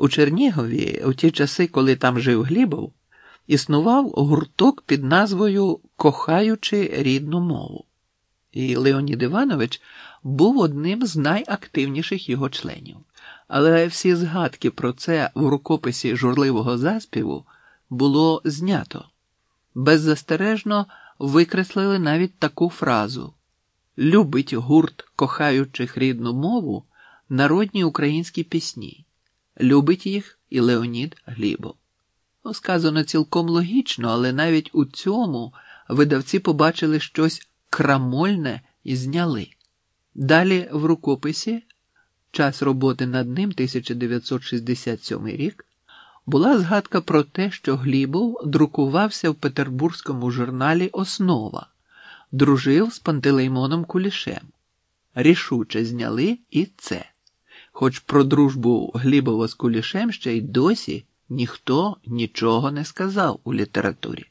У Чернігові, у ті часи, коли там жив Глібов, існував гурток під назвою Кохаючи рідну мову. І Леонід Іванович був одним з найактивніших його членів. Але всі згадки про це в рукописі журливого заспіву було знято. Беззастережно викреслили навіть таку фразу Любить гурт кохаючих рідну мову народні українські пісні. Любить їх і Леонід Глібов. Ну, сказано цілком логічно, але навіть у цьому видавці побачили щось крамольне і зняли. Далі в рукописі, час роботи над ним, 1967 рік, була згадка про те, що Глібов друкувався в петербурзькому журналі Основа, дружив з Пантелеймоном Кулішем. Рішуче зняли і це. Хоч про дружбу Глібова з Кулішем ще й досі ніхто нічого не сказав у літературі.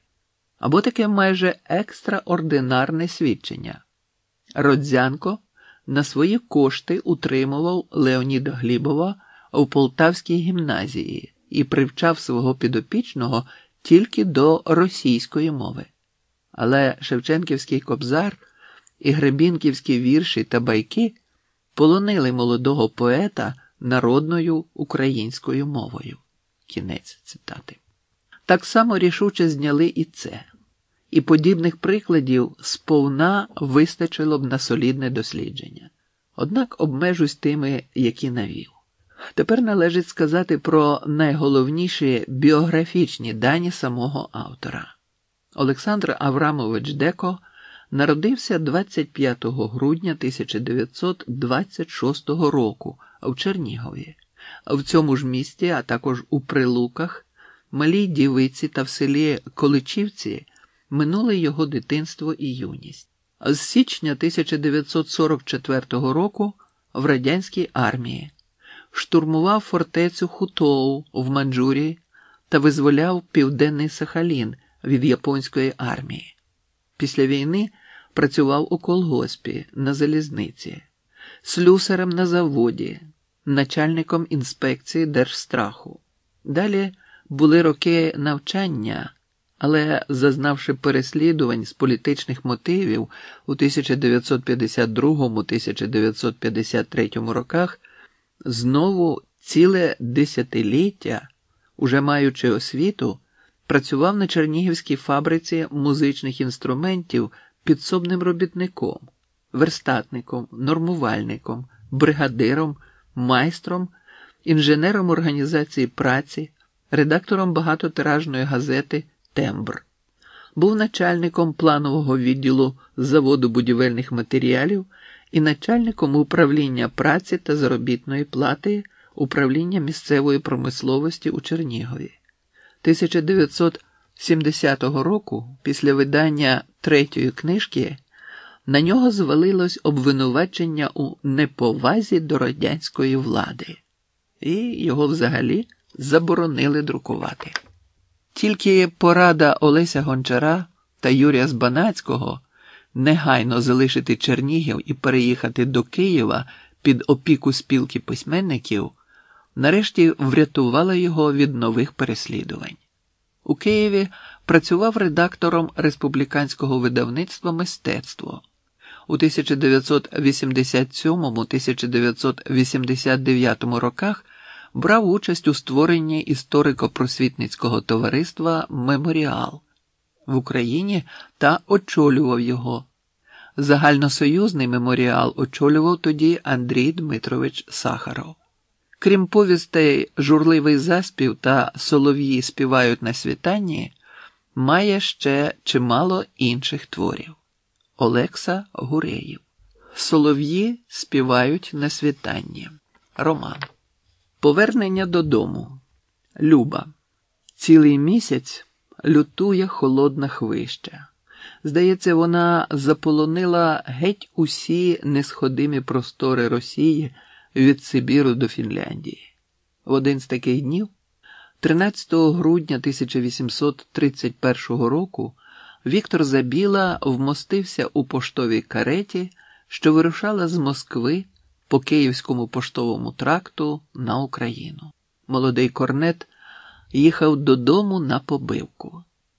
Або таке майже екстраординарне свідчення. Родзянко на свої кошти утримував Леоніда Глібова у Полтавській гімназії і привчав свого підопічного тільки до російської мови. Але Шевченківський кобзар і гребінківські вірші та байки полонили молодого поета народною українською мовою. Кінець цитати. Так само рішуче зняли і це, і подібних прикладів сповна вистачило б на солідне дослідження. Однак обмежусь тими, які навів. Тепер належить сказати про найголовніші біографічні дані самого автора. Олександр Аврамович Деко народився 25 грудня 1926 року в Чернігові. В цьому ж місті, а також у Прилуках, малій дівиці та в селі Количівці минули його дитинство і юність. З січня 1944 року в радянській армії штурмував фортецю Хутоу в Манджурії та визволяв Південний Сахалін від японської армії. Після війни працював у колгоспі на залізниці, слюсарем на заводі, начальником інспекції Держстраху. Далі були роки навчання, але, зазнавши переслідувань з політичних мотивів у 1952-1953 роках, знову ціле десятиліття, уже маючи освіту, працював на Чернігівській фабриці музичних інструментів підсобним робітником, верстатником, нормувальником, бригадиром, майстром, інженером організації праці, редактором багатотиражної газети Тембр. Був начальником планового відділу заводу будівельних матеріалів і начальником управління праці та заробітної плати управління місцевої промисловості у Чернігові. 1970 року, після видання третьої книжки, на нього звалилось обвинувачення у неповазі до радянської влади, і його взагалі заборонили друкувати. Тільки порада Олеся Гончара та Юрія Збанацького негайно залишити Чернігів і переїхати до Києва під опіку спілки письменників, нарешті врятувала його від нових переслідувань. У Києві працював редактором республіканського видавництва Мистецтво. У 1987-1989 роках брав участь у створенні історико-просвітницького товариства Меморіал в Україні та очолював його. Загальносоюзний меморіал очолював тоді Андрій Дмитрович Сахаров. Крім повістей, журливий заспів та солов'ї співають на світанні, має ще чимало інших творів. Олекса Гуреїв. Солов'ї співають на світанні. Роман. Повернення додому. Люба. Цілий місяць лютує холодна хвища. Здається, вона заполонила геть усі несходимі простори Росії від Сибіру до Фінляндії. В один з таких днів, 13 грудня 1831 року, Віктор Забіла вмостився у поштовій кареті, що вирушала з Москви по Київському поштовому тракту на Україну. молодий корнет їхав додому на побивку.